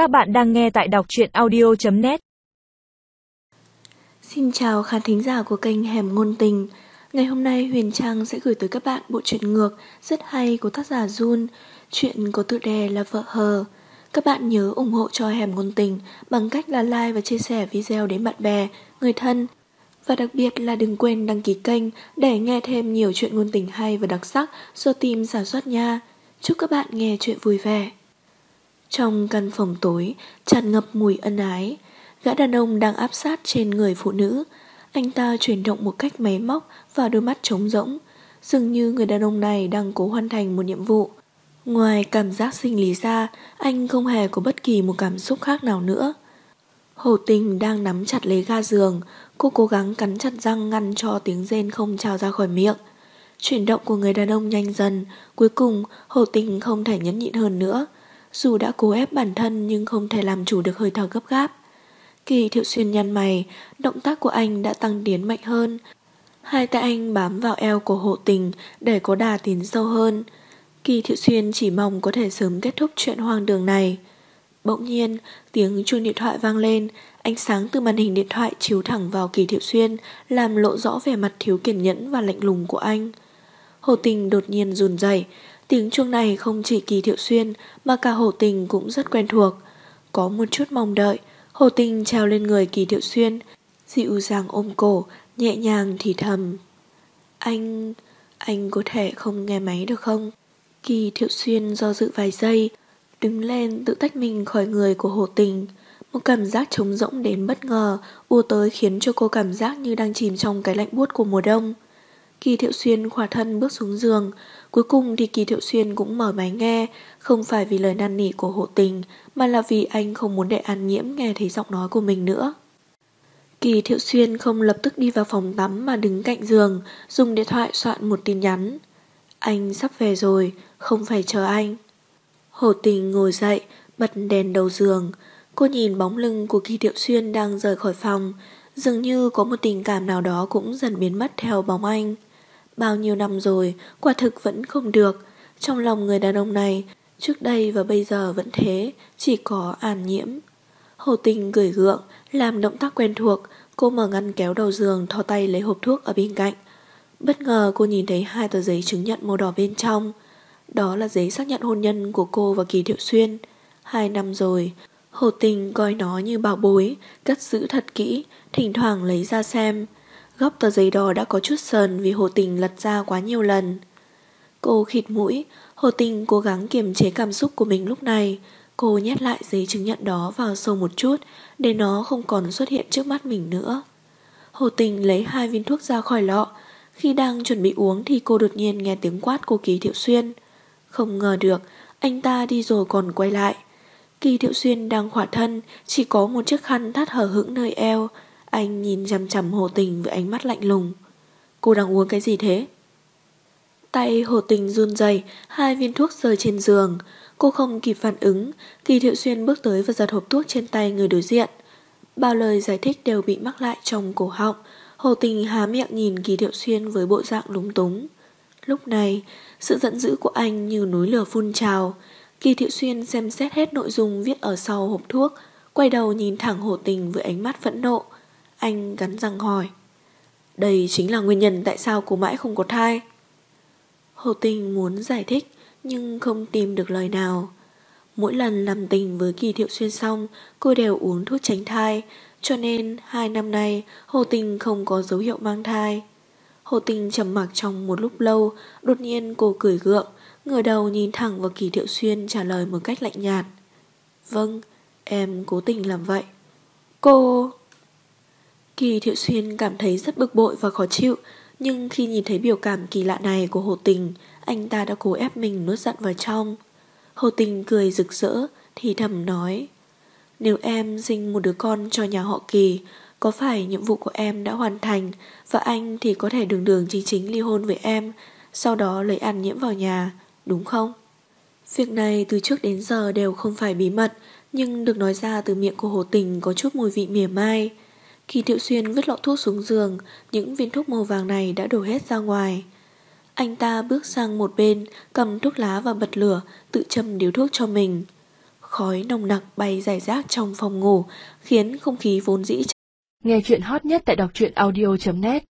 Các bạn đang nghe tại đọc truyện audio.net Xin chào khán thính giả của kênh Hẻm Ngôn Tình. Ngày hôm nay Huyền Trang sẽ gửi tới các bạn bộ truyện ngược rất hay của tác giả Jun. Chuyện có tựa đề là Vợ Hờ. Các bạn nhớ ủng hộ cho Hẻm Ngôn Tình bằng cách là like và chia sẻ video đến bạn bè, người thân. Và đặc biệt là đừng quên đăng ký kênh để nghe thêm nhiều chuyện ngôn tình hay và đặc sắc do team sản xuất nha. Chúc các bạn nghe chuyện vui vẻ. Trong căn phòng tối, tràn ngập mùi ân ái, gã đàn ông đang áp sát trên người phụ nữ. Anh ta chuyển động một cách máy móc và đôi mắt trống rỗng, dường như người đàn ông này đang cố hoàn thành một nhiệm vụ. Ngoài cảm giác sinh lý ra, anh không hề có bất kỳ một cảm xúc khác nào nữa. Hồ Tình đang nắm chặt lấy ga giường, cô cố gắng cắn chặt răng ngăn cho tiếng rên không trào ra khỏi miệng. Chuyển động của người đàn ông nhanh dần, cuối cùng Hồ Tình không thể nhẫn nhịn hơn nữa. Dù đã cố ép bản thân nhưng không thể làm chủ được hơi thở gấp gáp. Kỳ thiệu xuyên nhăn mày, động tác của anh đã tăng tiến mạnh hơn. Hai tay anh bám vào eo của hộ tình để có đà tiến sâu hơn. Kỳ thiệu xuyên chỉ mong có thể sớm kết thúc chuyện hoang đường này. Bỗng nhiên, tiếng chuông điện thoại vang lên, ánh sáng từ màn hình điện thoại chiếu thẳng vào Kỳ Thiệu Xuyên, làm lộ rõ vẻ mặt thiếu kiên nhẫn và lạnh lùng của anh. Hồ Tình đột nhiên run rẩy, tiếng chuông này không chỉ Kỳ Thiệu Xuyên mà cả Hồ Tình cũng rất quen thuộc. Có một chút mong đợi, Hồ Tình treo lên người Kỳ Thiệu Xuyên, dịu dàng ôm cổ, nhẹ nhàng thì thầm. Anh... anh có thể không nghe máy được không? Kỳ Thiệu Xuyên do dự vài giây, đứng lên tự tách mình khỏi người của Hồ Tình. Một cảm giác trống rỗng đến bất ngờ ùa tới khiến cho cô cảm giác như đang chìm trong cái lạnh buốt của mùa đông. Kỳ Thiệu Xuyên khỏa thân bước xuống giường, cuối cùng thì Kỳ Thiệu Xuyên cũng mở máy nghe, không phải vì lời năn nỉ của hộ tình, mà là vì anh không muốn để An Nhiễm nghe thấy giọng nói của mình nữa. Kỳ Thiệu Xuyên không lập tức đi vào phòng tắm mà đứng cạnh giường, dùng điện thoại soạn một tin nhắn. Anh sắp về rồi, không phải chờ anh. Hồ tình ngồi dậy, bật đèn đầu giường. Cô nhìn bóng lưng của Kỳ Thiệu Xuyên đang rời khỏi phòng. Dường như có một tình cảm nào đó cũng dần biến mất theo bóng anh. Bao nhiêu năm rồi, quả thực vẫn không được. Trong lòng người đàn ông này, trước đây và bây giờ vẫn thế, chỉ có an nhiễm. Hồ tình gửi gượng, làm động tác quen thuộc, cô mở ngăn kéo đầu giường thò tay lấy hộp thuốc ở bên cạnh. Bất ngờ cô nhìn thấy hai tờ giấy chứng nhận màu đỏ bên trong. Đó là giấy xác nhận hôn nhân của cô và Kỳ Thiệu Xuyên. Hai năm rồi, Hồ Tình coi nó như bảo bối, cất giữ thật kỹ, thỉnh thoảng lấy ra xem. Góc tờ giấy đỏ đã có chút sờn vì Hồ Tình lật ra quá nhiều lần. Cô khịt mũi, Hồ Tình cố gắng kiềm chế cảm xúc của mình lúc này. Cô nhét lại giấy chứng nhận đó vào sâu một chút để nó không còn xuất hiện trước mắt mình nữa. Hồ Tình lấy hai viên thuốc ra khỏi lọ. Khi đang chuẩn bị uống thì cô đột nhiên nghe tiếng quát của Kỳ Thiệu Xuyên. Không ngờ được, anh ta đi rồi còn quay lại. Kỳ Thiệu Xuyên đang khỏa thân, chỉ có một chiếc khăn thắt hở hững nơi eo. Anh nhìn chằm chằm Hồ Tình với ánh mắt lạnh lùng. Cô đang uống cái gì thế? Tay Hồ Tình run rẩy, hai viên thuốc rơi trên giường. Cô không kịp phản ứng, Kỳ Thiệu Xuyên bước tới và giật hộp thuốc trên tay người đối diện. Bao lời giải thích đều bị mắc lại trong cổ họng. Hồ Tình há miệng nhìn Kỳ Thiệu Xuyên với bộ dạng lúng túng. Lúc này, sự giận dữ của anh như núi lửa phun trào. Kỳ Thiệu Xuyên xem xét hết nội dung viết ở sau hộp thuốc, quay đầu nhìn thẳng Hồ Tình với ánh mắt phẫn nộ. Anh gắn răng hỏi. Đây chính là nguyên nhân tại sao cô mãi không có thai. Hồ Tinh muốn giải thích nhưng không tìm được lời nào. Mỗi lần làm tình với Kỳ Thiệu Xuyên xong, cô đều uống thuốc tránh thai, cho nên hai năm nay Hồ Tình không có dấu hiệu mang thai. Hồ Tình trầm mặc trong một lúc lâu, đột nhiên cô cười gượng, ngửa đầu nhìn thẳng vào Kỳ Thiệu Xuyên trả lời một cách lạnh nhạt. Vâng, em cố tình làm vậy. Cô... Kỳ Thiệu Xuyên cảm thấy rất bực bội và khó chịu, nhưng khi nhìn thấy biểu cảm kỳ lạ này của Hồ Tình, anh ta đã cố ép mình nuốt giận vào trong. Hồ Tình cười rực rỡ, thì thầm nói, nếu em sinh một đứa con cho nhà họ Kỳ, có phải nhiệm vụ của em đã hoàn thành và anh thì có thể đường đường chính chính ly hôn với em, sau đó lấy ăn nhiễm vào nhà, đúng không? Việc này từ trước đến giờ đều không phải bí mật, nhưng được nói ra từ miệng của Hồ Tình có chút mùi vị mỉa mai. Khi Thiệu Xuyên vứt lọ thuốc xuống giường, những viên thuốc màu vàng này đã đổ hết ra ngoài. Anh ta bước sang một bên, cầm thuốc lá và bật lửa, tự châm điếu thuốc cho mình. khói nồng nặc bay rải rác trong phòng ngủ, khiến không khí vốn dĩ. Nghe chuyện hot nhất tại đọc truyện audio.net